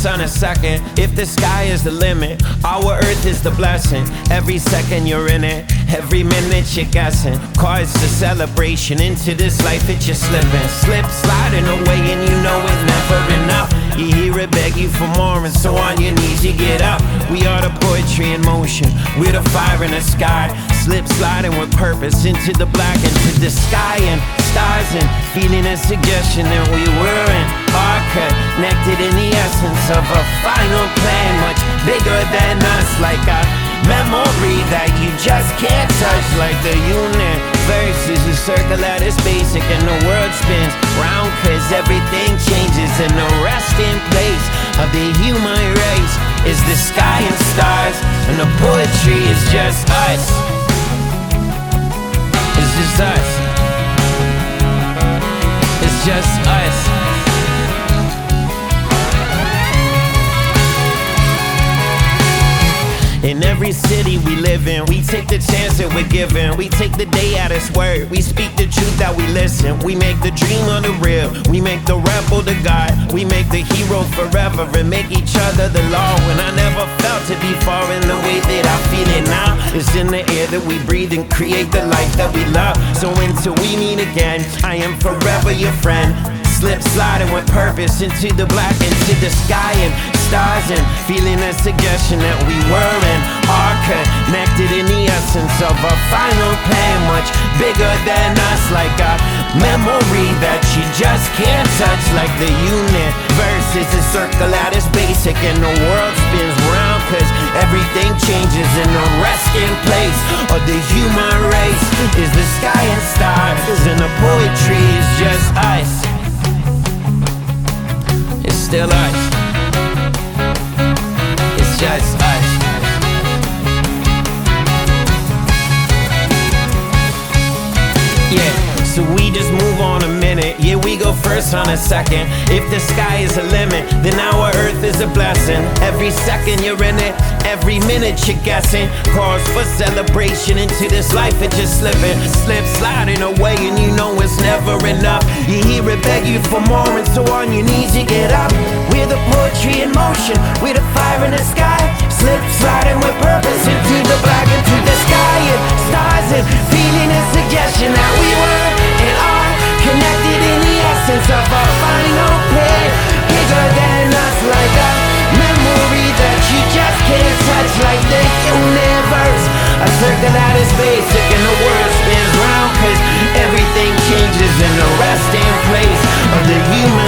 first on a second. If the sky is the limit, our earth is the blessing. Every second you're in it, every minute you're guessing. Cause the celebration into this life, it's just slipping. Slip sliding away, and you know it's never enough. You hear it beg you for more, and so on your knees you get up. We are the poetry in motion, we're the fire in the sky. Slip sliding with purpose into the black, into the sky and stars, and feeling a suggestion that we weren't are connected in the essence of a final plan, much bigger than us, like a memory that you just can't touch, like the universe is a circle that is basic, and the world spins round, cause everything changes, and the resting place of the human race is the sky and stars, and the poetry is just us. It's just us. It's just us. In every city we live in, we take the chance that we're given. We take the day at its word. We speak the truth that we listen. We make the dream on the real. We make the rebel the God. We make the hero forever and make each other the law. When I never felt to be far in the way that I feel it now. It's in the air that we breathe and create the life that we love. So until we meet again, I am forever your friend. Slip sliding with purpose into the black, into the sky and stars, and feeling a suggestion that we were and are connected in the essence of a final plan, much bigger than us, like a memory that you just can't touch, like the universe is a circle that is basic, and the world spins round, cause everything changes, in the resting place of the human race is the sky and stars, and the poetry is just us. It's still so we just move on a minute. Yeah, we go first on a second. If the sky is a limit, then our earth is a blessing. Every second you're in it, every minute you're guessing. Cause for celebration into this life, it's just slipping. Slip sliding away, and you know it's never enough. You hear it beg you for more, and so on your knees you get up. We're the poetry in motion, we're the fire in the sky. Slip sliding with purpose into the black, into the sky and stars, and feeling a suggestion that we were of a final plan. Bigger than us, like a memory that you just can't touch, like the universe. A circle is basic and the world spins round, cause everything changes in the resting place of the human